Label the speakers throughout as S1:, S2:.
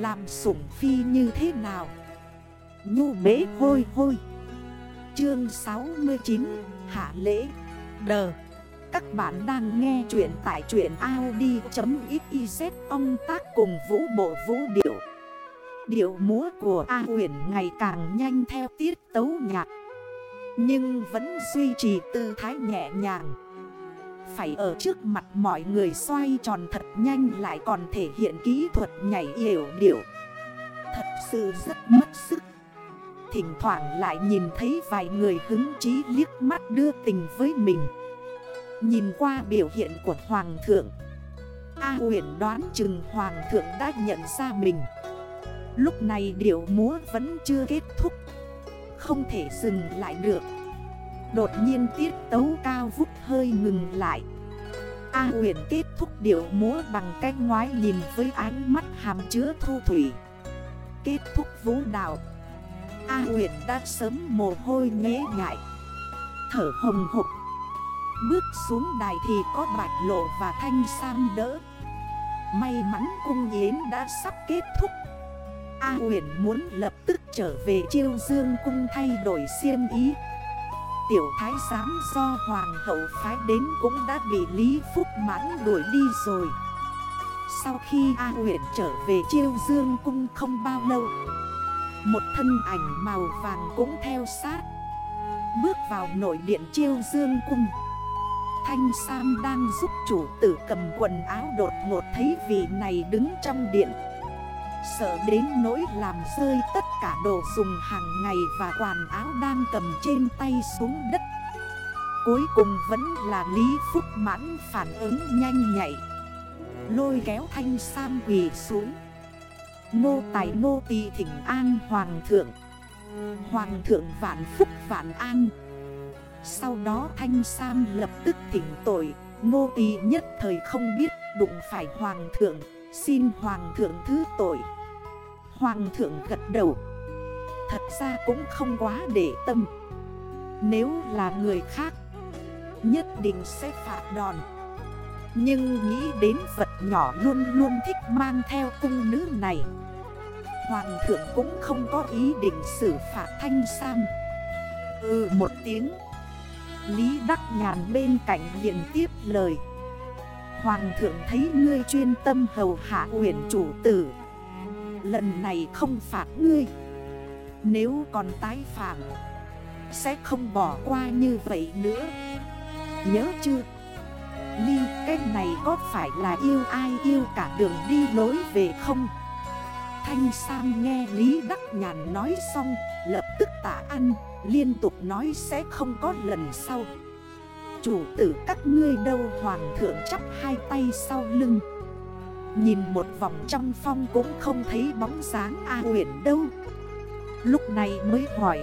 S1: Làm sủng phi như thế nào? Nhu bế hôi hôi. Chương 69 Hạ lễ. Đờ. Các bạn đang nghe chuyện tại chuyện Audi.xyz Ông tác cùng vũ bộ vũ điệu. Điệu múa của A huyền ngày càng nhanh theo tiết tấu nhạc. Nhưng vẫn duy trì tư thái nhẹ nhàng. Phải ở trước mặt mọi người xoay tròn thật nhanh lại còn thể hiện kỹ thuật nhảy hiểu điệu. Thật sự rất mất sức. Thỉnh thoảng lại nhìn thấy vài người hứng chí liếc mắt đưa tình với mình. Nhìn qua biểu hiện của Hoàng thượng. A huyền đoán chừng Hoàng thượng đã nhận ra mình. Lúc này điệu múa vẫn chưa kết thúc. Không thể dừng lại được. Đột nhiên tiết tấu cao vút hơi ngừng lại. A huyền kết thúc điệu múa bằng cách ngoái nhìn với ánh mắt hàm chứa thu thủy. Kết thúc vũ đạo. A huyền đã sớm mồ hôi nhé ngại Thở hồng hộp Bước xuống đài thì có bạch lộ và thanh sam đỡ. May mắn cung yến đã sắp kết thúc. A huyền muốn lập tức trở về chiêu dương cung thay đổi siêm ý. Tiểu thái giám do hoàng hậu phái đến cũng đã bị Lý Phúc mãn đuổi đi rồi. Sau khi A huyền trở về chiêu dương cung không bao lâu, Một thân ảnh màu vàng cũng theo sát, Bước vào nội điện chiêu dương cung. Thanh Sam đang giúp chủ tử cầm quần áo đột ngột thấy vị này đứng trong điện. Sợ đến nỗi làm rơi tất cả đồ dùng hàng ngày và quần áo đang cầm trên tay xuống đất. Cuối cùng vẫn là Lý Phúc Mãn phản ứng nhanh nhạy. Lôi kéo thanh sam quỳ xuống. Nô tài nô tỳ thỉnh an hoàng thượng. Hoàng thượng vạn phúc vạn an. Sau đó thanh sam lập tức thỉnh tội. Nô tỳ nhất thời không biết đụng phải hoàng thượng. Xin hoàng thượng thứ tội. Hoàng thượng gật đầu. Thật ra cũng không quá để tâm. Nếu là người khác, Nhất định sẽ phạt đòn. Nhưng nghĩ đến vật nhỏ luôn luôn thích mang theo cung nữ này, Hoàng thượng cũng không có ý định xử phạt thanh sam. Ừ một tiếng. Lý Đắc Nhàn bên cạnh liền tiếp lời. Hoàng thượng thấy ngươi chuyên tâm hầu hạ huyền chủ tử. Lần này không phạt ngươi. Nếu còn tái phạm, Sẽ không bỏ qua như vậy nữa. Nhớ chưa? Ly, cái này có phải là yêu ai yêu cả đường đi lối về không? Thanh Sam nghe Lý Đắc Nhàn nói xong, Lập tức tả ăn, Liên tục nói sẽ không có lần sau. Chủ tử các ngươi đâu hoàng thượng chắp hai tay sau lưng. Nhìn một vòng trong phong cũng không thấy bóng dáng A huyền đâu. Lúc này mới hỏi.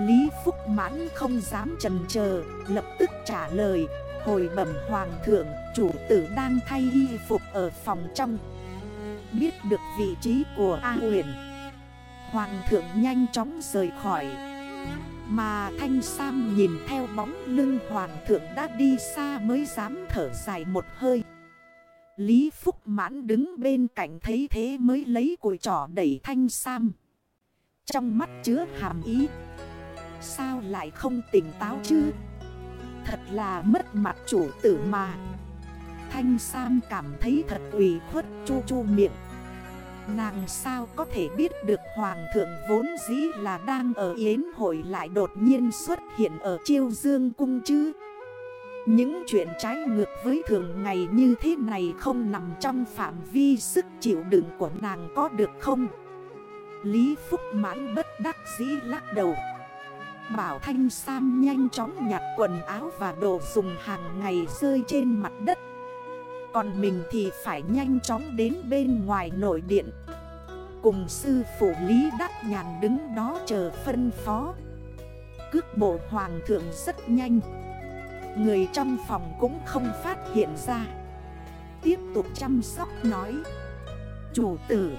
S1: Lý Phúc Mãn không dám trần chờ, Lập tức trả lời. Hồi bẩm hoàng thượng, Chủ tử đang thay y phục ở phòng trong. Biết được vị trí của A huyền Hoàng thượng nhanh chóng rời khỏi. Mà Thanh Sam nhìn theo bóng lưng Hoàng thượng đã đi xa mới dám thở dài một hơi Lý Phúc Mãn đứng bên cạnh thấy thế mới lấy cùi trỏ đẩy Thanh Sam. Trong mắt chứa hàm ý. Sao lại không tỉnh táo chứ? Thật là mất mặt chủ tử mà. Thanh Sam cảm thấy thật ủy khuất, chu chu miệng. Nàng sao có thể biết được Hoàng thượng vốn dĩ là đang ở Yến hội lại đột nhiên xuất hiện ở Chiêu Dương Cung chứ? Những chuyện trái ngược với thường ngày như thế này không nằm trong phạm vi sức chịu đựng của nàng có được không? Lý Phúc mãn bất đắc dĩ lắc đầu. Bảo Thanh Sam nhanh chóng nhặt quần áo và đồ dùng hàng ngày rơi trên mặt đất. Còn mình thì phải nhanh chóng đến bên ngoài nội điện. Cùng sư phụ Lý Đắc Nhàn đứng đó chờ phân phó. Cước bộ hoàng thượng rất nhanh. Người trong phòng cũng không phát hiện ra Tiếp tục chăm sóc nói Chủ tử,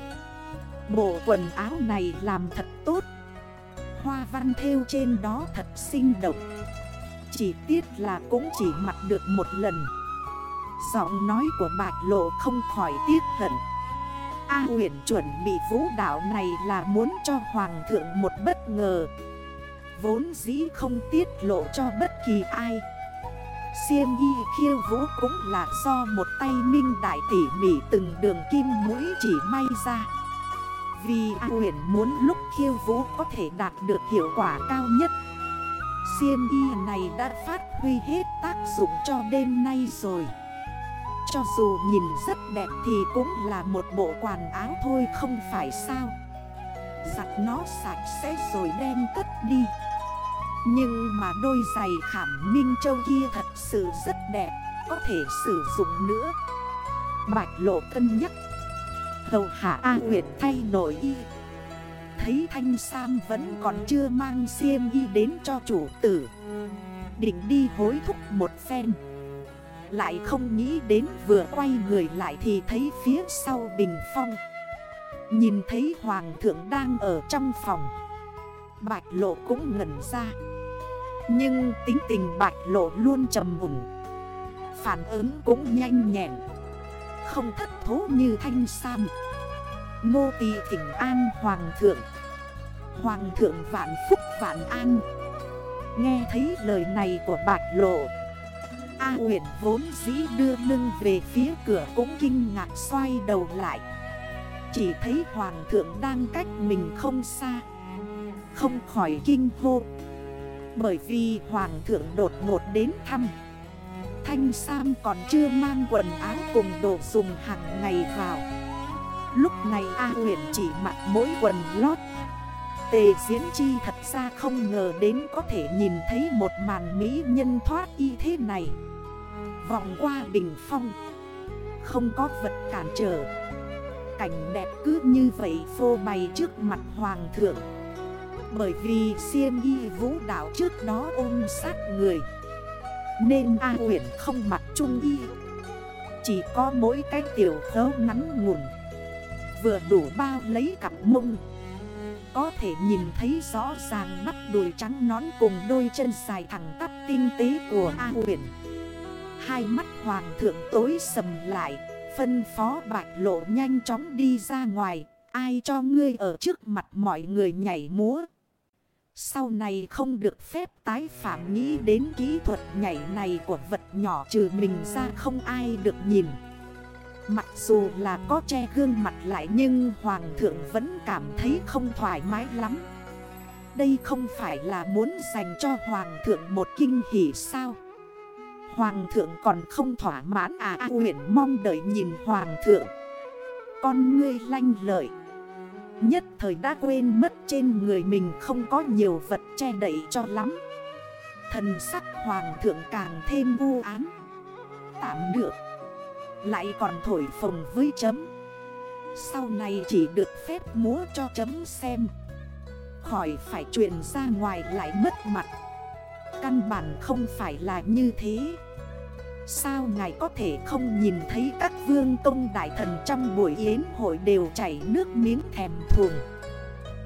S1: Bộ quần áo này làm thật tốt Hoa văn theo trên đó thật sinh động Chỉ tiết là cũng chỉ mặc được một lần Giọng nói của bạch lộ không khỏi tiếc hận. A huyền chuẩn bị vũ đạo này là muốn cho hoàng thượng một bất ngờ. Vốn dĩ không tiết lộ cho bất kỳ ai. Siêm y khiêu vũ cũng là do một tay minh đại tỉ mỉ từng đường kim mũi chỉ may ra. Vì A huyền muốn lúc khiêu vũ có thể đạt được hiệu quả cao nhất. Siêm y này đã phát huy hết tác dụng cho đêm nay rồi. Cho dù nhìn rất đẹp thì cũng là một bộ quần áo thôi, không phải sao? Giặt nó sạch sẽ rồi đem cất đi. Nhưng mà đôi giày khảm minh châu kia thật sự rất đẹp, Có thể sử dụng nữa. Bạch lộ cân nhắc. Hầu hạ A Nguyệt thay nổi y. Thấy Thanh Sam vẫn còn chưa mang xiêm y đến cho chủ tử. Định đi hối thúc một phen. Lại không nghĩ đến vừa quay người lại thì thấy phía sau bình phong. Nhìn thấy Hoàng thượng đang ở trong phòng. Bạch lộ cũng ngẩn ra. Nhưng tính tình bạch lộ luôn trầm mùng Phản ứng cũng nhanh nhẹn. Không thất thố như thanh sam. Nô tỳ thỉnh an hoàng thượng. Hoàng thượng vạn phúc vạn an. Nghe thấy lời này của bạch lộ A huyền vốn dĩ đưa lưng về phía cửa cũng kinh ngạc xoay đầu lại. Chỉ thấy hoàng thượng đang cách mình không xa. Không khỏi kinh hô. Bởi vì hoàng thượng đột ngột đến thăm. Thanh Sam còn chưa mang quần áo cùng đồ dùng hàng ngày vào. Lúc này A huyền chỉ mặc mỗi quần lót. Tề diễn chi thật ra không ngờ đến có thể nhìn thấy một màn mỹ nhân thoát y thế này. Vòng qua bình phong. Không có vật cản trở. Cảnh đẹp cứ như vậy phô bày trước mặt hoàng thượng. Bởi vì siêm y vũ đạo trước đó ôm sát người, Nên A huyển không mặc trung y. Chỉ có mỗi cái tiểu khấu ngắn ngủn, Vừa đủ bao lấy cặp mông. Có thể nhìn thấy rõ ràng mắt đùi trắng nón cùng đôi chân dài thẳng tắp tinh tế của A huyền. Hai mắt hoàng thượng tối sầm lại, Phân phó bạch lộ nhanh chóng đi ra ngoài. Ai cho ngươi ở trước mặt mọi người nhảy múa? Sau này không được phép tái phạm nghĩ đến kỹ thuật nhảy này của vật nhỏ trừ mình ra không ai được nhìn. Mặc dù là có che gương mặt lại nhưng Hoàng thượng vẫn cảm thấy không thoải mái lắm. Đây không phải là muốn dành cho Hoàng thượng một kinh hỉ sao? Hoàng thượng còn không thỏa mãn à A huyền mong đợi nhìn Hoàng thượng. Con ngươi lanh lợi. Nhất thời đã quên mất trên người mình không có nhiều vật che đậy cho lắm. Thần sắc Hoàng thượng càng thêm vô án Tạm được. Lại còn thổi phồng với chấm. Sau này chỉ được phép múa cho chấm xem. Khỏi phải truyền ra ngoài lại mất mặt. Căn bản không phải là như thế. Sao ngài có thể không nhìn thấy các vương công đại thần trong buổi yến hội đều chảy nước miếng thèm thuồng?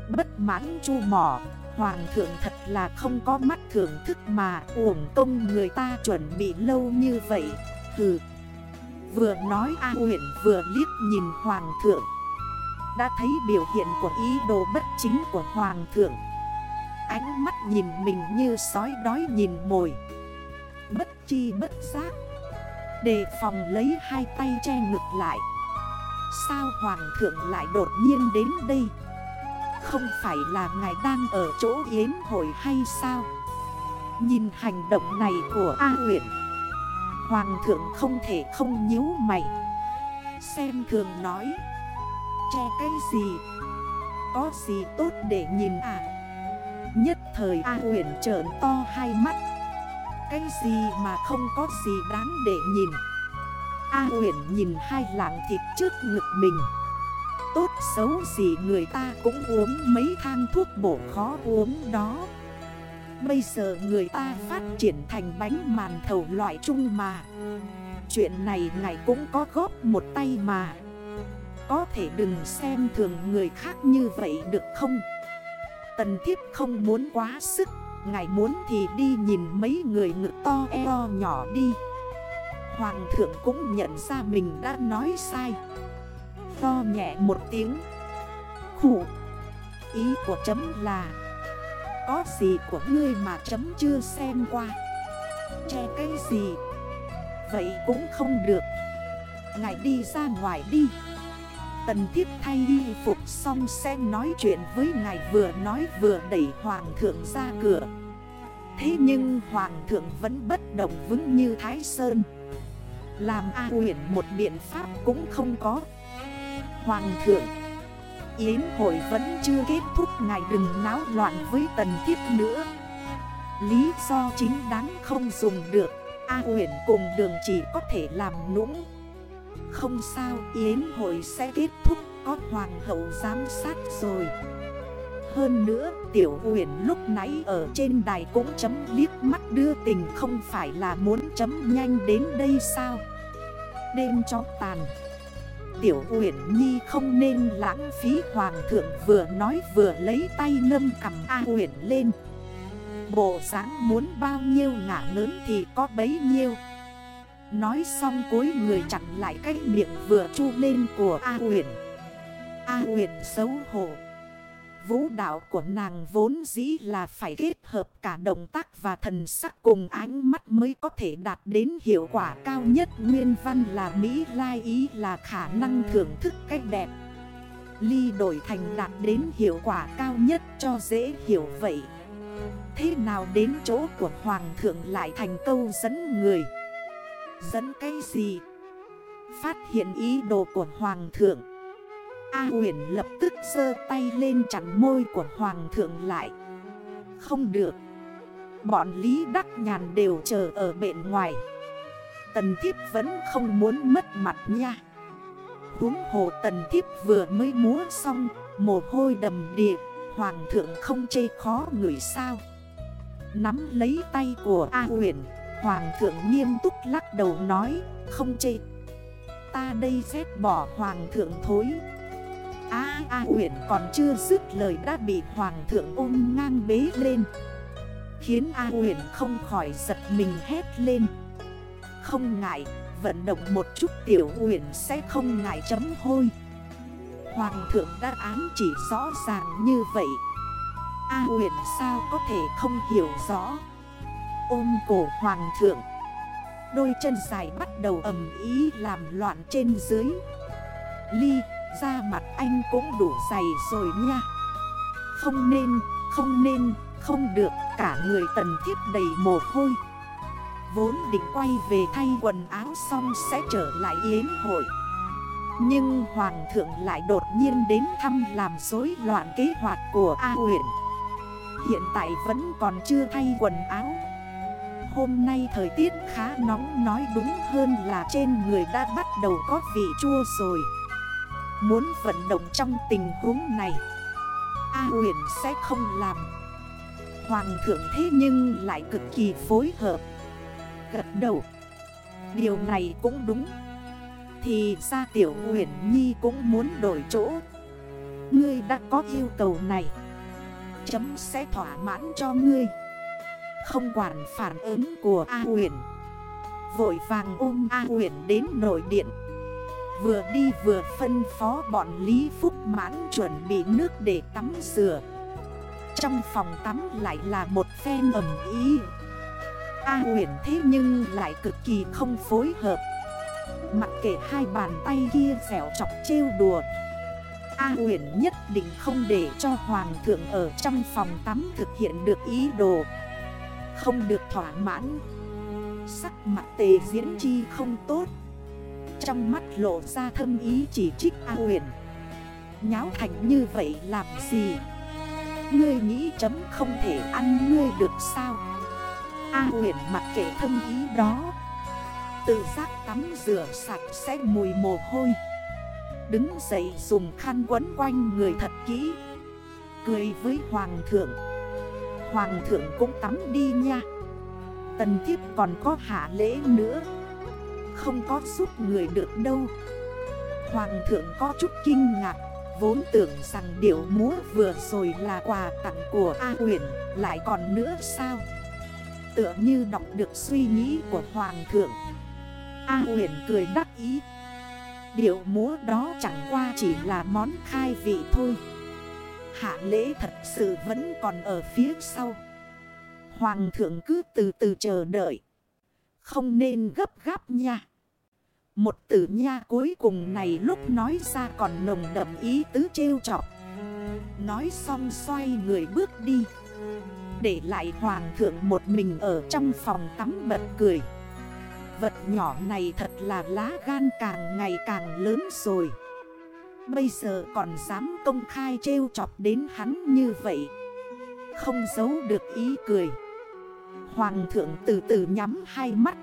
S1: Bất mãn chu mỏ, Hoàng thượng thật là không có mắt thưởng thức mà uổng công người ta chuẩn bị lâu như vậy. Hừ, Vừa nói A huyện vừa liếc nhìn Hoàng thượng. Đã thấy biểu hiện của ý đồ bất chính của Hoàng thượng. Ánh mắt nhìn mình như sói đói nhìn mồi. Bất chi bất giác. Đề phòng lấy hai tay che ngực lại. Sao Hoàng thượng lại đột nhiên đến đây? Không phải là ngài đang ở chỗ yến hội hay sao? Nhìn hành động này của A huyện Hoàng thượng không thể không nhíu mày. Xem thường nói, Che cái gì? Có gì tốt để nhìn à? Nhất thời A huyền trởn to hai mắt. Cái gì mà không có gì đáng để nhìn? A huyền nhìn hai lạng thịt trước ngực mình. Tốt xấu gì người ta cũng uống mấy thang thuốc bổ khó uống đó. Bây giờ người ta phát triển thành bánh màn thầu loại chung mà. Chuyện này ngài cũng có góp một tay mà. Có thể đừng xem thường người khác như vậy được không? Tần thiếp không muốn quá sức, Ngài muốn thì đi nhìn mấy người ngực to eo nhỏ đi. Hoàng thượng cũng nhận ra mình đã nói sai. To nhẹ một tiếng. Khủ, Ý của chấm là, Có gì của ngươi mà chấm chưa xem qua? Che cái gì? Vậy cũng không được. Ngài đi ra ngoài đi. Tần thiếp thay y phục xong sẽ nói chuyện với ngài vừa nói vừa đẩy hoàng thượng ra cửa. Thế nhưng hoàng thượng vẫn bất động vững như thái sơn. Làm A huyền một biện pháp cũng không có. Hoàng thượng, Yến hội vẫn chưa kết thúc, ngài đừng náo loạn với tần thiếp nữa. Lý do chính đáng không dùng được. A huyền cùng đường chỉ có thể làm nũng không sao, yến hội sẽ kết thúc, có hoàng hậu giám sát rồi. Hơn nữa, tiểu huyền lúc nãy ở trên đài cũng chấm liếc mắt đưa tình không phải là muốn chấm nhanh đến đây sao? Đêm chó tàn. Tiểu huyền nhi không nên lãng phí hoàng thượng vừa nói vừa lấy tay ngâm cầm A huyền lên. Bộ dáng muốn bao nhiêu ngả lớn thì có bấy nhiêu. Nói xong cuối người chặn lại cái miệng vừa chu lên của A huyền A huyền xấu hổ Vũ đạo của nàng vốn dĩ là phải kết hợp cả động tác và thần sắc cùng ánh mắt mới có thể đạt đến hiệu quả cao nhất. Nguyên văn là Mỹ lai ý là khả năng thưởng thức cách đẹp. Ly đổi thành đạt đến hiệu quả cao nhất cho dễ hiểu vậy. Thế nào đến chỗ của Hoàng thượng lại thành câu dẫn người? Dẫn cái gì? Phát hiện ý đồ của Hoàng thượng. A huyền lập tức sơ tay lên chặn môi của Hoàng thượng lại. Không được. Bọn Lý Đắc Nhàn đều chờ ở bên ngoài. Tần thiếp vẫn không muốn mất mặt nha. Húng hồ tần thiếp vừa mới múa xong Mồ hôi đầm địa, Hoàng thượng không chê khó người sao? Nắm lấy tay của A huyền. Hoàng thượng nghiêm túc lắc đầu nói, Không chê. Ta đây phép bỏ hoàng thượng thối. A A huyện còn chưa dứt lời đã bị hoàng thượng ôm ngang bế lên. Khiến A huyện không khỏi giật mình hét lên. Không ngại, Vận động một chút tiểu huyện sẽ không ngại chấm hôi. Hoàng thượng đã án chỉ rõ ràng như vậy. A huyện sao có thể không hiểu rõ? Ôm cổ hoàng thượng. Đôi chân dài bắt đầu ầm ý làm loạn trên dưới. Ly, da mặt anh cũng đủ dày rồi nha. Không nên, không nên, không được. Cả người tần thiếp đầy mồ hôi. Vốn định quay về thay quần áo xong sẽ trở lại yến hội. Nhưng Hoàng thượng lại đột nhiên đến thăm làm rối loạn kế hoạch của A huyện Hiện tại vẫn còn chưa thay quần áo. Hôm nay thời tiết khá nóng, nói đúng hơn là trên người đã bắt đầu có vị chua rồi. Muốn vận động trong tình huống này, A huyền sẽ không làm. Hoàng thượng thế nhưng lại cực kỳ phối hợp. Gật đầu. Điều này cũng đúng. Thì ra tiểu huyền nhi cũng muốn đổi chỗ. Ngươi đã có yêu cầu này. Chấm sẽ thỏa mãn cho ngươi không quản phản ứng của A huyền. Vội vàng ôm A huyền đến nội điện. Vừa đi vừa phân phó bọn Lý Phúc mãn chuẩn bị nước để tắm rửa. Trong phòng tắm lại là một phen ẩm ý. A huyền thế nhưng lại cực kỳ không phối hợp. Mặc kệ hai bàn tay kia dẻo chọc trêu đùa, A huyền nhất định không để cho hoàng thượng ở trong phòng tắm thực hiện được ý đồ không được thỏa mãn. Sắc mặt tề diễn chi không tốt. Trong mắt lộ ra thâm ý chỉ trích A huyền. Nháo thành như vậy làm gì? Ngươi nghĩ chấm không thể ăn ngươi được sao? A huyền mặc kệ thâm ý đó. Tự giác tắm rửa sạch sẽ mùi mồ hôi. Đứng dậy dùng khăn quấn quanh người thật kỹ. Cười với hoàng thượng. Hoàng thượng cũng tắm đi nha. Tần thiếp còn có hạ lễ nữa. Không có giúp người được đâu. Hoàng thượng có chút kinh ngạc, Vốn tưởng rằng điệu múa vừa rồi là quà tặng của A huyền Lại còn nữa sao? Tựa như đọc được suy nghĩ của Hoàng thượng. A huyền cười đắc ý. Điệu múa đó chẳng qua chỉ là món khai vị thôi. Hạ lễ thật, sự vẫn còn ở phía sau. Hoàng thượng cứ từ từ chờ đợi. Không nên gấp gáp nha. Một tử nha cuối cùng này lúc nói ra còn nồng đậm ý tứ trêu chọc. Nói xong xoay người bước đi. Để lại hoàng thượng một mình ở trong phòng tắm bật cười. Vật nhỏ này thật là lá gan càng ngày càng lớn rồi. Bây giờ còn dám công khai trêu chọc đến hắn như vậy. Không giấu được ý cười. Hoàng thượng từ từ nhắm hai mắt.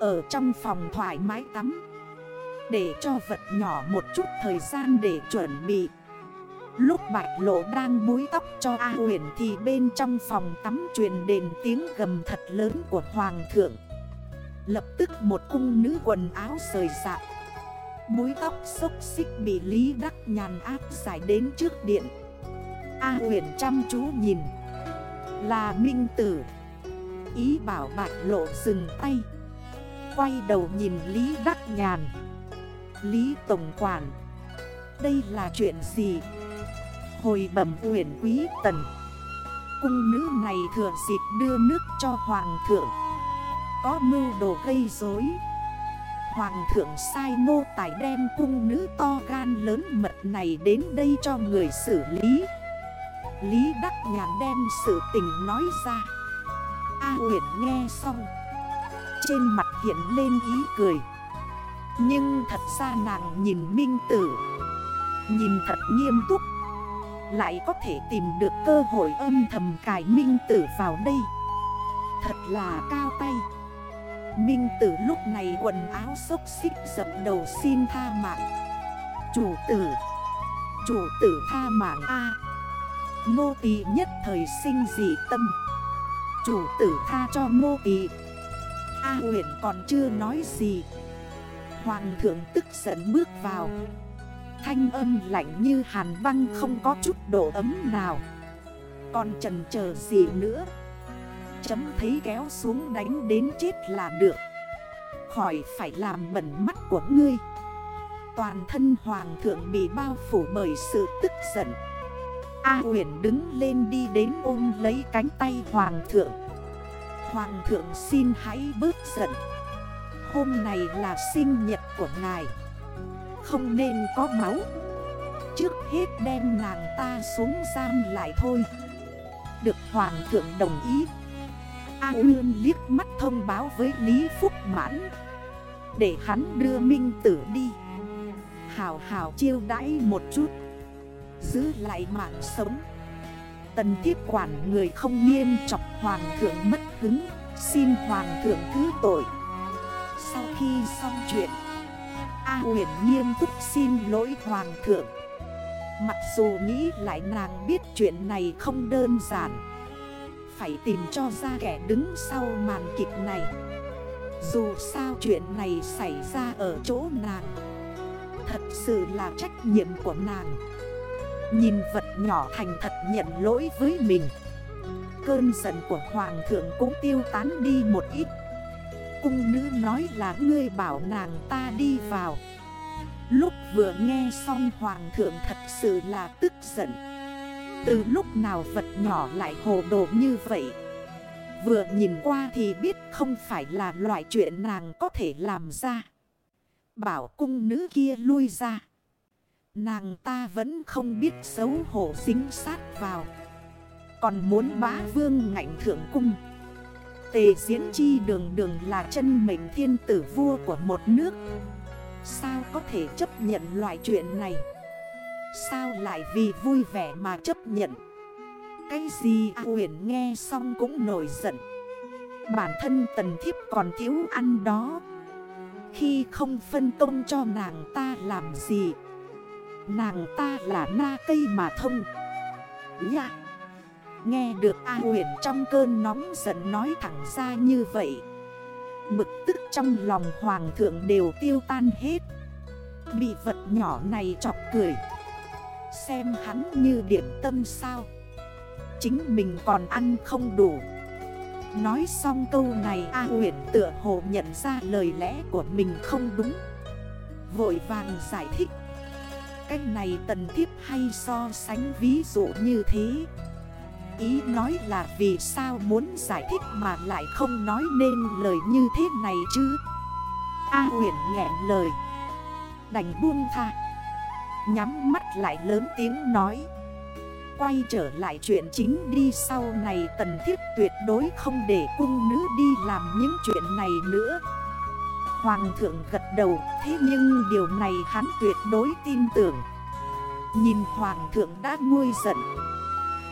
S1: Ở trong phòng thoải mái tắm. Để cho vật nhỏ một chút thời gian để chuẩn bị. Lúc bạch lộ đang búi tóc cho A huyền Thì bên trong phòng tắm truyền đền tiếng gầm thật lớn của Hoàng thượng. Lập tức một cung nữ quần áo rời rạc mũi tóc xốc xích bị Lý Đắc nhàn áp giải đến trước điện. A huyền chăm chú nhìn. Là Minh Tử. Ý bảo bạch lộ dừng tay. Quay đầu nhìn Lý Đắc Nhàn. Lý Tổng Quản. Đây là chuyện gì? Hồi bẩm huyền quý tần. Cung nữ này thừa dịp đưa nước cho Hoàng thượng. Có mưu đồ gây rối. Hoàng thượng sai nô tài đem cung nữ to gan lớn mật này đến đây cho người xử lý. Lý Đắc Nhàn đem sự tình nói ra. A Huyền nghe xong, Trên mặt hiện lên ý cười. Nhưng thật ra nàng nhìn minh tử, Nhìn thật nghiêm túc, Lại có thể tìm được cơ hội âm thầm cài minh tử vào đây. Thật là cao tay. Minh tử lúc này quần áo xốc xích dập đầu xin tha mạng. Chủ tử Chủ tử tha mạng A. Nô tỳ nhất thời sinh dị tâm. Chủ tử tha cho nô tỳ A huyền còn chưa nói gì. Hoàng thượng tức giận bước vào. Thanh âm lạnh như hàn băng không có chút độ ấm nào. Còn trần chờ gì nữa? Chấm thấy kéo xuống đánh đến chết là được. Khỏi phải làm bẩn mắt của ngươi. Toàn thân hoàng thượng bị bao phủ bởi sự tức giận. A huyền đứng lên đi đến ôm lấy cánh tay hoàng thượng. Hoàng thượng xin hãy bớt giận. Hôm nay là sinh nhật của ngài. Không nên có máu. Trước hết đem nàng ta xuống giam lại thôi. Được hoàng thượng đồng ý. A Uyên liếc mắt thông báo với Lý Phúc Mãn. Để hắn đưa Minh Tử đi. Hào hào chiêu đãi một chút. Giữ lại mạng sống. Tần thiết quản người không nghiêm chọc hoàng thượng mất hứng. Xin hoàng thượng thứ tội. Sau khi xong chuyện, A huyền nghiêm túc xin lỗi hoàng thượng. Mặc dù nghĩ lại nàng biết chuyện này không đơn giản phải tìm cho ra kẻ đứng sau màn kịch này. Dù sao chuyện này xảy ra ở chỗ nàng. Thật sự là trách nhiệm của nàng. Nhìn vật nhỏ thành thật nhận lỗi với mình. Cơn giận của hoàng thượng cũng tiêu tán đi một ít. Cung nữ nói là ngươi bảo nàng ta đi vào. Lúc vừa nghe xong hoàng thượng thật sự là tức giận. Từ lúc nào vật nhỏ lại hồ đồ như vậy? Vừa nhìn qua thì biết không phải là loại chuyện nàng có thể làm ra. Bảo cung nữ kia lui ra. Nàng ta vẫn không biết xấu hổ dính sát vào. Còn muốn bá vương ngạnh thượng cung. Tề diễn chi đường đường là chân mệnh thiên tử vua của một nước. Sao có thể chấp nhận loại chuyện này? Sao lại vì vui vẻ mà chấp nhận? Cái gì huyền nghe xong cũng nổi giận. Bản thân tần thiếp còn thiếu ăn đó. Khi không phân công cho nàng ta làm gì? Nàng ta là na cây mà thông. Nha Nghe được A huyền trong cơn nóng giận nói thẳng ra như vậy, Bực tức trong lòng hoàng thượng đều tiêu tan hết. Bị vật nhỏ này chọc cười. Xem hắn như điểm tâm sao. Chính mình còn ăn không đủ. Nói xong câu này, A huyền tựa hồ nhận ra lời lẽ của mình không đúng. Vội vàng giải thích. Cách này tần thiếp hay so sánh ví dụ như thế. Ý nói là vì sao muốn giải thích mà lại không nói nên lời như thế này chứ? A huyền nghẹn lời. Đành buông tha. Nhắm mắt lại lớn tiếng nói. Quay trở lại chuyện chính đi sau này tần thiết tuyệt đối không để cung nữ đi làm những chuyện này nữa. Hoàng thượng gật đầu, thế nhưng điều này hắn tuyệt đối tin tưởng. Nhìn hoàng thượng đã nguôi giận.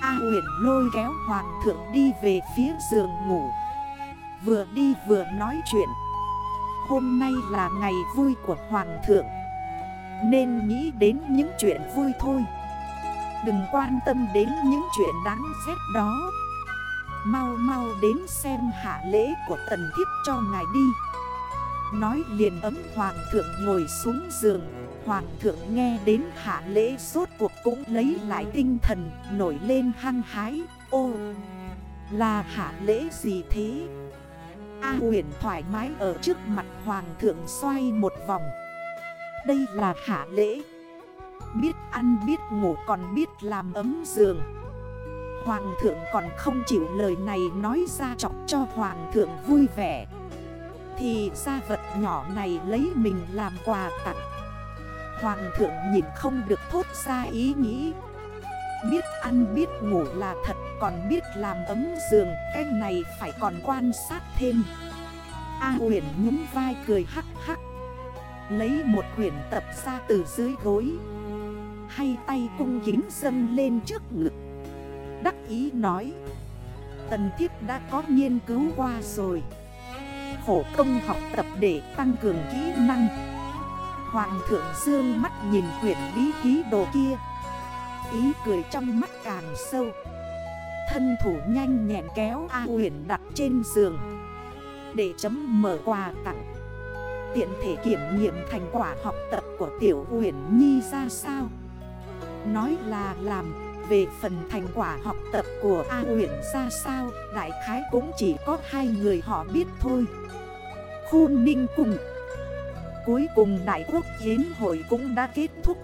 S1: A huyền lôi kéo hoàng thượng đi về phía giường ngủ. Vừa đi vừa nói chuyện. Hôm nay là ngày vui của hoàng thượng. Nên nghĩ đến những chuyện vui thôi. Đừng quan tâm đến những chuyện đáng ghét đó. Mau mau đến xem hạ lễ của tần thiếp cho ngài đi. Nói liền ấm hoàng thượng ngồi xuống giường. Hoàng thượng nghe đến hạ lễ suốt cuộc cũng lấy lại tinh thần, Nổi lên hăng hái. Ô, Là hạ lễ gì thế? A huyền thoải mái ở trước mặt hoàng thượng xoay một vòng. Đây là hạ lễ. Biết ăn, biết ngủ, còn biết làm ấm giường. Hoàng thượng còn không chịu lời này nói ra chọc cho hoàng thượng vui vẻ. Thì gia vật nhỏ này lấy mình làm quà tặng. Hoàng thượng nhìn không được thốt ra ý nghĩ. Biết ăn, biết ngủ là thật, còn biết làm ấm giường, Cái này phải còn quan sát thêm. A huyền nhúng vai cười hắc hắc. Lấy một quyển tập ra từ dưới gối. Hay tay cung kính dâng lên trước ngực. Đắc ý nói, Tần thiếp đã có nghiên cứu qua rồi. Khổ công học tập để tăng cường kỹ năng. Hoàng thượng dương mắt nhìn quyển bí ký đồ kia. Ý cười trong mắt càng sâu. Thân thủ nhanh nhẹn kéo A huyền đặt trên giường. Để chấm mở quà tặng. Tiện thể kiểm nghiệm thành quả học tập của tiểu uyển nhi ra sao? Nói là làm, về phần thành quả học tập của A uyển ra sao, Đại khái cũng chỉ có hai người họ biết thôi. Khôn ninh cùng. Cuối cùng Đại quốc Yến hội cũng đã kết thúc.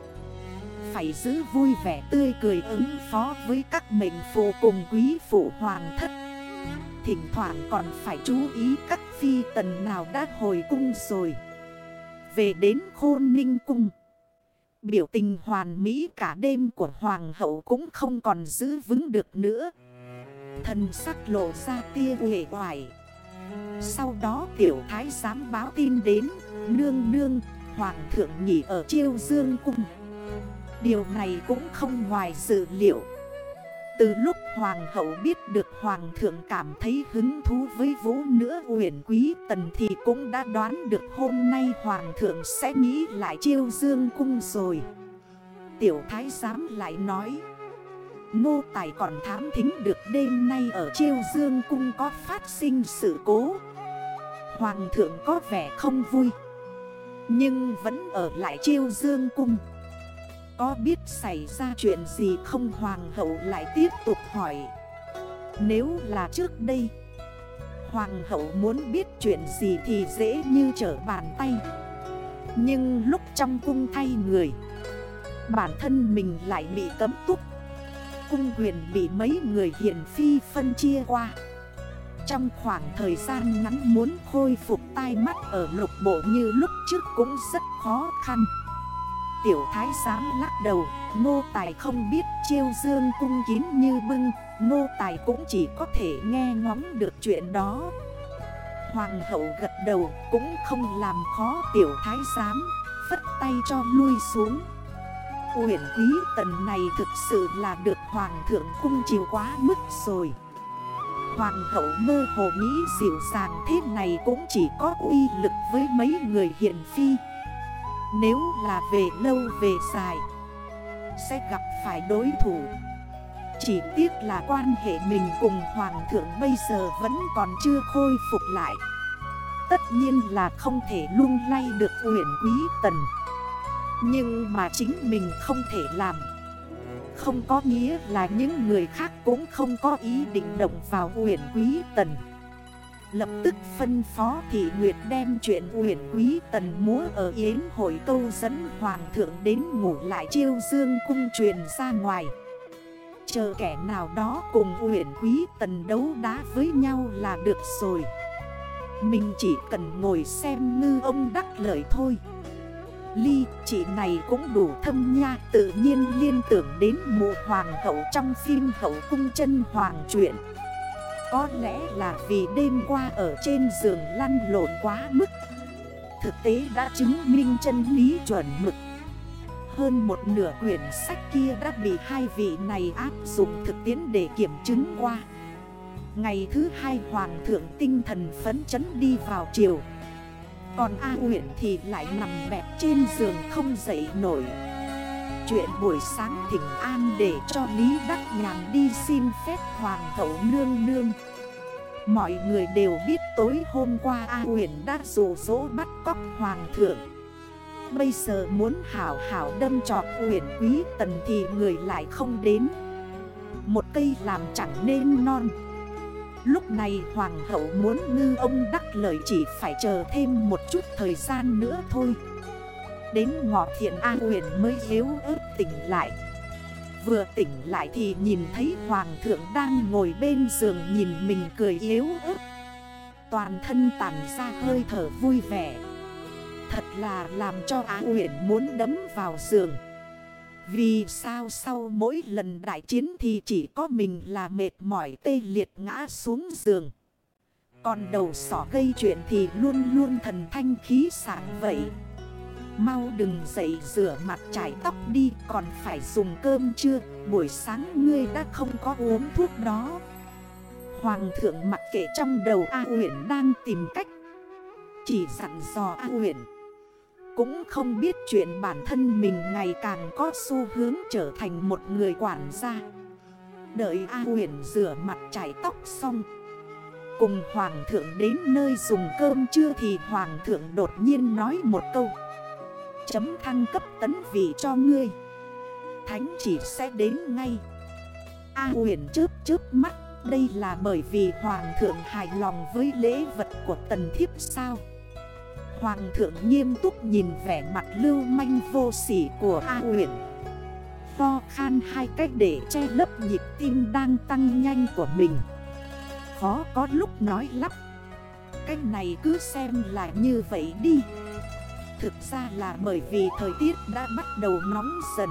S1: Phải giữ vui vẻ tươi cười ứng phó với các mệnh phù cùng quý phụ hoàng thất. Thỉnh thoảng còn phải chú ý các phi tần nào đã hồi cung rồi. Về đến khôn ninh cung, Biểu tình hoàn mỹ cả đêm của hoàng hậu cũng không còn giữ vững được nữa. Thần sắc lộ ra tia uể hoài Sau đó tiểu thái giám báo tin đến, Nương nương, Hoàng thượng nghỉ ở chiêu dương cung. Điều này cũng không ngoài dự liệu. Từ lúc hoàng hậu biết được hoàng thượng cảm thấy hứng thú với vũ nữ uyển quý, tần thì cũng đã đoán được hôm nay hoàng thượng sẽ nghĩ lại chiêu dương cung rồi. Tiểu thái giám lại nói Nô tài còn thám thính được đêm nay ở chiêu dương cung có phát sinh sự cố Hoàng thượng có vẻ không vui, Nhưng vẫn ở lại chiêu dương cung có biết xảy ra chuyện gì không? Hoàng hậu lại tiếp tục hỏi. Nếu là trước đây, Hoàng hậu muốn biết chuyện gì thì dễ như trở bàn tay. Nhưng lúc trong cung thay người, Bản thân mình lại bị cấm túc. Cung quyền bị mấy người hiển phi phân chia qua. Trong khoảng thời gian ngắn muốn khôi phục tai mắt ở lục bộ như lúc trước cũng rất khó khăn. Tiểu thái giám lắc đầu Nô tài không biết chiêu dương cung kín như bưng Nô tài cũng chỉ có thể nghe ngóng được chuyện đó. Hoàng hậu gật đầu, cũng không làm khó tiểu thái giám, Phất tay cho lui xuống. Uyển quý, tần này thực sự là được hoàng thượng cung chiều quá mức rồi. Hoàng hậu mơ hồ nghĩ dịu dàng thế này cũng chỉ có uy lực với mấy người hiện phi. Nếu là về lâu về dài, Sẽ gặp phải đối thủ. Chỉ tiếc là quan hệ mình cùng hoàng thượng bây giờ vẫn còn chưa khôi phục lại. Tất nhiên là không thể lung lay được uyển quý tần. Nhưng mà chính mình không thể làm. Không có nghĩa là những người khác cũng không có ý định động vào huyện quý tần. Lập tức phân phó thị Nguyệt đem chuyện uyển quý tần múa ở Yến hội câu dẫn Hoàng thượng đến ngủ lại chiêu dương cung truyền ra ngoài. Chờ kẻ nào đó cùng uyển quý tần đấu đá với nhau là được rồi. Mình chỉ cần ngồi xem ngư ông đắc lợi thôi. Ly, chị này cũng đủ thâm nha, Tự nhiên liên tưởng đến mụ hoàng hậu trong phim hậu cung chân hoàng truyện. Có lẽ là vì đêm qua ở trên giường lăn lộn quá mức. Thực tế đã chứng minh chân lý chuẩn mực. Hơn một nửa quyển sách kia đã bị hai vị này áp dụng thực tiễn để kiểm chứng qua. Ngày thứ hai hoàng thượng tinh thần phấn chấn đi vào chiều Còn A huyện thì lại nằm bẹp trên giường không dậy nổi. Chuyện buổi sáng thỉnh an để cho Lý Đắc Nhàn đi xin phép hoàng hậu nương nương. Mọi người đều biết tối hôm qua A Huyền đã rủ rỗ bắt cóc hoàng thượng. Bây giờ muốn hảo hảo đâm trọt huyền quý tần thì người lại không đến. Một cây làm chẳng nên non. Lúc này hoàng hậu muốn ngư ông đắc lời chỉ phải chờ thêm một chút thời gian nữa thôi. Đến ngọ thiện A huyền mới hiếu ớt tỉnh lại. Vừa tỉnh lại thì nhìn thấy hoàng thượng đang ngồi bên giường nhìn mình cười yếu ớt. Toàn thân tản ra hơi thở vui vẻ. Thật là làm cho Á Uyển muốn đấm vào giường. Vì sao sau mỗi lần đại chiến thì chỉ có mình là mệt mỏi tê liệt ngã xuống giường? Còn đầu sỏ gây chuyện thì luôn luôn thần thanh khí sảng vậy. Mau đừng dậy rửa mặt chải tóc đi, Còn phải dùng cơm chưa Buổi sáng ngươi đã không có uống thuốc đó. Hoàng thượng mặc kệ trong đầu A Uyển đang tìm cách. Chỉ dặn dò A Uyển. Cũng không biết chuyện bản thân mình ngày càng có xu hướng trở thành một người quản gia. Đợi A huyền rửa mặt chải tóc xong. Cùng Hoàng thượng đến nơi dùng cơm chưa thì Hoàng thượng đột nhiên nói một câu. Chấm thăng cấp tấn vị cho ngươi. Thánh chỉ sẽ đến ngay. A huyền chớp chớp mắt, Đây là bởi vì Hoàng thượng hài lòng với lễ vật của tần thiếp sao? Hoàng thượng nghiêm túc nhìn vẻ mặt lưu manh vô sỉ của A huyền. Pho khan hai cách để che lấp nhịp tim đang tăng nhanh của mình. Khó có lúc nói lắp. Cách này cứ xem là như vậy đi. Thực ra là bởi vì thời tiết đã bắt đầu nóng dần.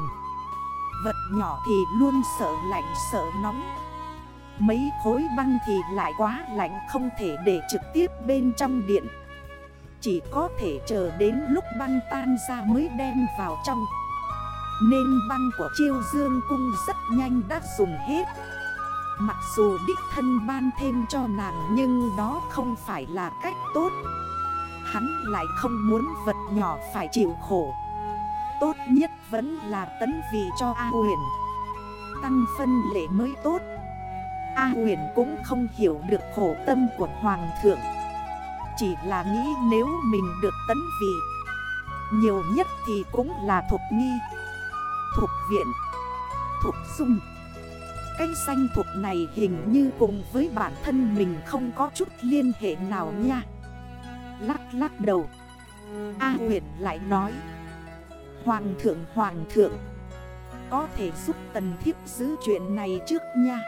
S1: Vật nhỏ thì luôn sợ lạnh, sợ nóng. Mấy khối băng thì lại quá lạnh, không thể để trực tiếp bên trong điện. Chỉ có thể chờ đến lúc băng tan ra mới đem vào trong. Nên băng của chiêu dương cung rất nhanh đã dùng hết. Mặc dù đích thân ban thêm cho nàng nhưng đó không phải là cách tốt. Hắn lại không muốn vật nhỏ phải chịu khổ. Tốt nhất vẫn là tấn vị cho A huyền Tăng phân lệ mới tốt. A huyền cũng không hiểu được khổ tâm của Hoàng thượng. Chỉ là nghĩ nếu mình được tấn vị Nhiều nhất thì cũng là thuộc nghi, Thuộc viện, Thuộc dung Cái danh thuộc này hình như cùng với bản thân mình không có chút liên hệ nào nha. Lắc lắc đầu. A huyền lại nói, Hoàng thượng hoàng thượng, Có thể giúp tần thiếp giữ chuyện này trước nha.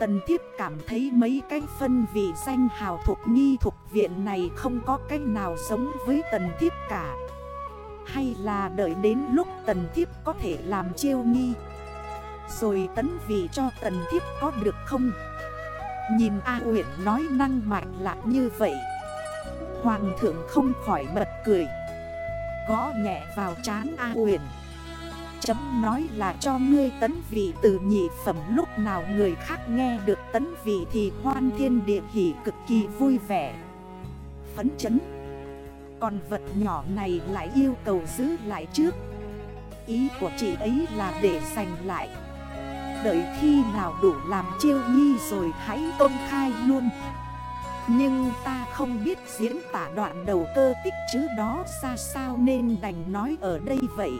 S1: Tần thiếp cảm thấy mấy cái phân vị danh hào thuộc nghi thuộc viện này không có cách nào giống với tần thiếp cả. Hay là đợi đến lúc tần thiếp có thể làm chiêu nghi, Rồi tấn vị cho tần thiếp có được không? Nhìn A huyện nói năng mạnh lạc như vậy Hoàng thượng không khỏi bật cười. Gõ nhẹ vào trán A huyền. Chấm nói là cho ngươi tấn vị từ nhị phẩm. Lúc nào người khác nghe được tấn vị thì hoan thiên địa hỷ cực kỳ vui vẻ. Phấn chấn. Còn vật nhỏ này lại yêu cầu giữ lại trước. Ý của chị ấy là để giành lại. Đợi khi nào đủ làm chiêu nhi rồi hãy công khai luôn. Nhưng ta không biết diễn tả đoạn đầu cơ tích chứ đó ra sao nên đành nói ở đây vậy.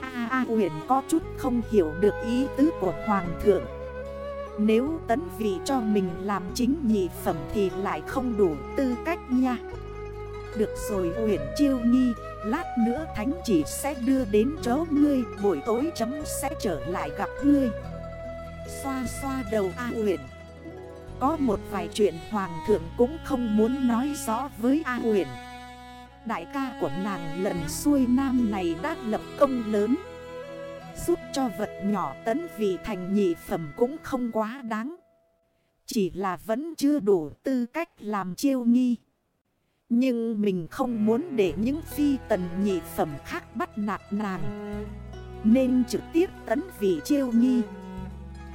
S1: A A huyền có chút không hiểu được ý tứ của Hoàng thượng. Nếu tấn vị cho mình làm chính nhị phẩm thì lại không đủ tư cách nha. Được rồi Huyền Chiêu Nghi, Lát nữa thánh chỉ sẽ đưa đến chỗ ngươi, Buổi tối chấm sẽ trở lại gặp ngươi. Xoa xoa đầu A Huyền. Có một vài chuyện Hoàng thượng cũng không muốn nói rõ với A Uyển. Đại ca của nàng lần xuôi nam này đã lập công lớn Giúp cho vật nhỏ tấn vị thành nhị phẩm cũng không quá đáng. Chỉ là vẫn chưa đủ tư cách làm chiêu nghi. Nhưng mình không muốn để những phi tần nhị phẩm khác bắt nạt nàng Nên trực tiếp tấn vị chiêu nghi.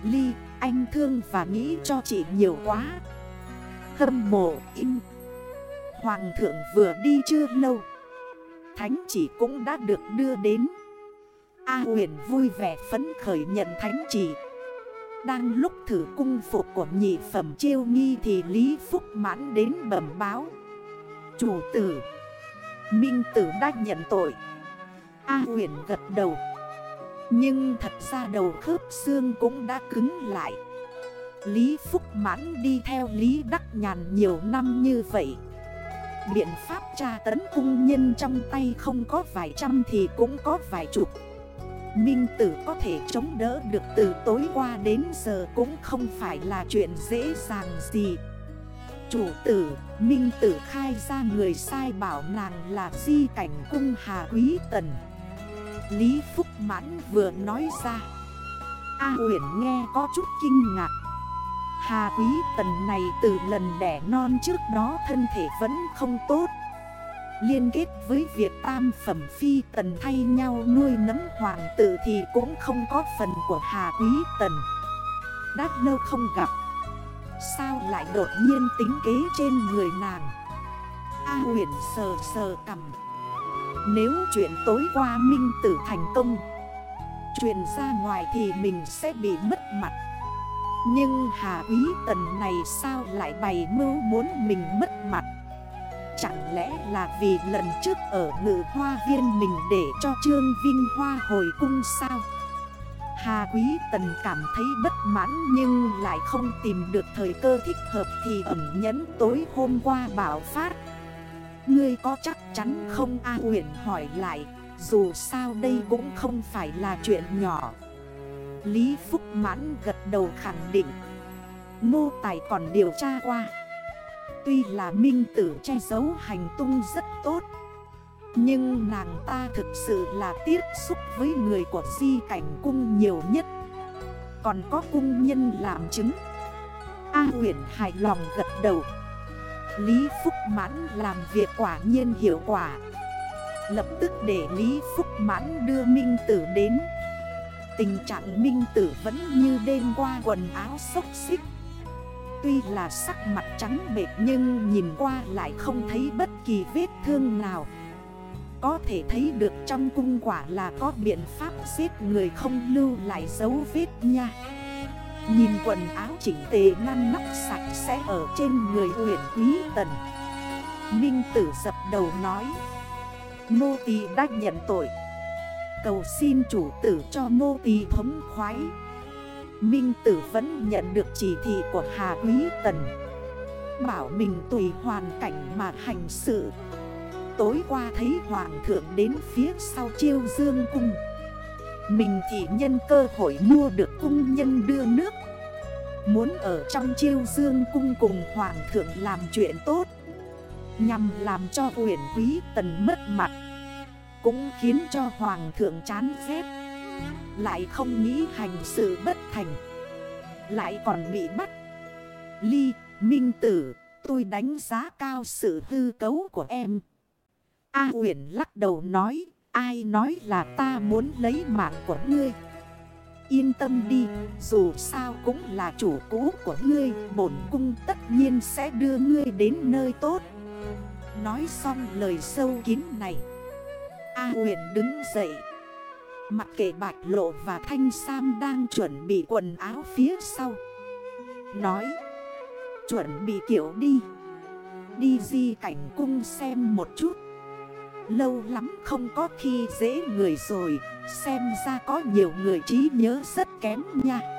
S1: Ly, anh thương và nghĩ cho chị nhiều quá. Hâm mộ im. Hoàng thượng vừa đi chưa lâu. Thánh chỉ cũng đã được đưa đến. A huyền vui vẻ phấn khởi nhận thánh chỉ. Đang lúc thử cung phục của nhị phẩm chiêu nghi Thì Lý Phúc mãn đến bẩm báo. Chủ tử, Minh tử đã nhận tội. A huyền gật đầu. Nhưng thật ra đầu khớp xương cũng đã cứng lại. Lý Phúc mãn đi theo Lý Đắc Nhàn nhiều năm như vậy. Biện pháp tra tấn cung nhân trong tay không có vài trăm thì cũng có vài chục. Minh tử có thể chống đỡ được từ tối qua đến giờ cũng không phải là chuyện dễ dàng gì. Chủ tử, Minh tử khai ra người sai bảo nàng là di cảnh cung Hà Quý Tần. Lý Phúc Mãn vừa nói ra. A huyền nghe có chút kinh ngạc. Hà quý tần này từ lần đẻ non trước đó thân thể vẫn không tốt. Liên kết với việc tam phẩm phi tần thay nhau nuôi nấm hoàng tử thì cũng không có phần của Hà quý tần. Đã lâu không gặp. Sao lại đột nhiên tính kế trên người nàng? A huyền sờ sờ cầm. Nếu chuyện tối qua minh tử thành công, Chuyện ra ngoài thì mình sẽ bị mất mặt. Nhưng Hà Quý Tần này sao lại bày mưu muốn mình mất mặt? Chẳng lẽ là vì lần trước ở ngự hoa viên mình để cho Trương Vinh Hoa hồi cung sao? Hà Quý Tần cảm thấy bất mãn nhưng lại không tìm được thời cơ thích hợp thì ẩn nhẫn tối hôm qua bảo phát. Ngươi có chắc chắn không? A uyển hỏi lại. Dù sao đây cũng không phải là chuyện nhỏ. Lý Phúc Mãn gật đầu khẳng định. Nô Tài còn điều tra qua. Tuy là minh tử che giấu hành tung rất tốt, Nhưng nàng ta thực sự là tiếp xúc với người của di cảnh cung nhiều nhất. Còn có cung nhân làm chứng. A huyện hài lòng gật đầu. Lý Phúc Mãn làm việc quả nhiên hiệu quả. Lập tức để Lý Phúc Mãn đưa Minh Tử đến. Tình trạng minh tử vẫn như đêm qua quần áo xốc xích. Tuy là sắc mặt trắng bệt nhưng nhìn qua lại không thấy bất kỳ vết thương nào. Có thể thấy được trong cung quả là có biện pháp giết người không lưu lại dấu vết nha. Nhìn quần áo chỉnh tề ngăn nắp sạch sẽ ở trên người huyện quý tần. Minh tử dập đầu nói. Nô tỳ đã nhận tội. Cầu xin chủ tử cho nô tỳ thống khoái. Minh tử vẫn nhận được chỉ thị của Hà Quý Tần. Bảo mình tùy hoàn cảnh mà hành sự. Tối qua thấy Hoàng thượng đến phía sau chiêu dương cung. Mình thì nhân cơ hội mua được cung nhân đưa nước. Muốn ở trong chiêu dương cung cùng Hoàng thượng làm chuyện tốt. Nhằm làm cho huyền quý tần mất mặt. Cũng khiến cho hoàng thượng chán ghét. Lại không nghĩ hành sự bất thành. Lại còn bị bắt. Ly, Minh Tử, tôi đánh giá cao sự hư cấu của em. A uyển lắc đầu nói. Ai nói là ta muốn lấy mạng của ngươi? Yên tâm đi, dù sao cũng là chủ cũ của ngươi Bổn cung tất nhiên sẽ đưa ngươi đến nơi tốt. Nói xong lời sâu kín này A huyện đứng dậy. Mặc kệ bạch lộ và thanh sam đang chuẩn bị quần áo phía sau Nói Chuẩn bị kiểu đi. Đi di cảnh cung xem một chút. Lâu lắm không có khi dễ người rồi. Xem ra có nhiều người trí nhớ rất kém nha.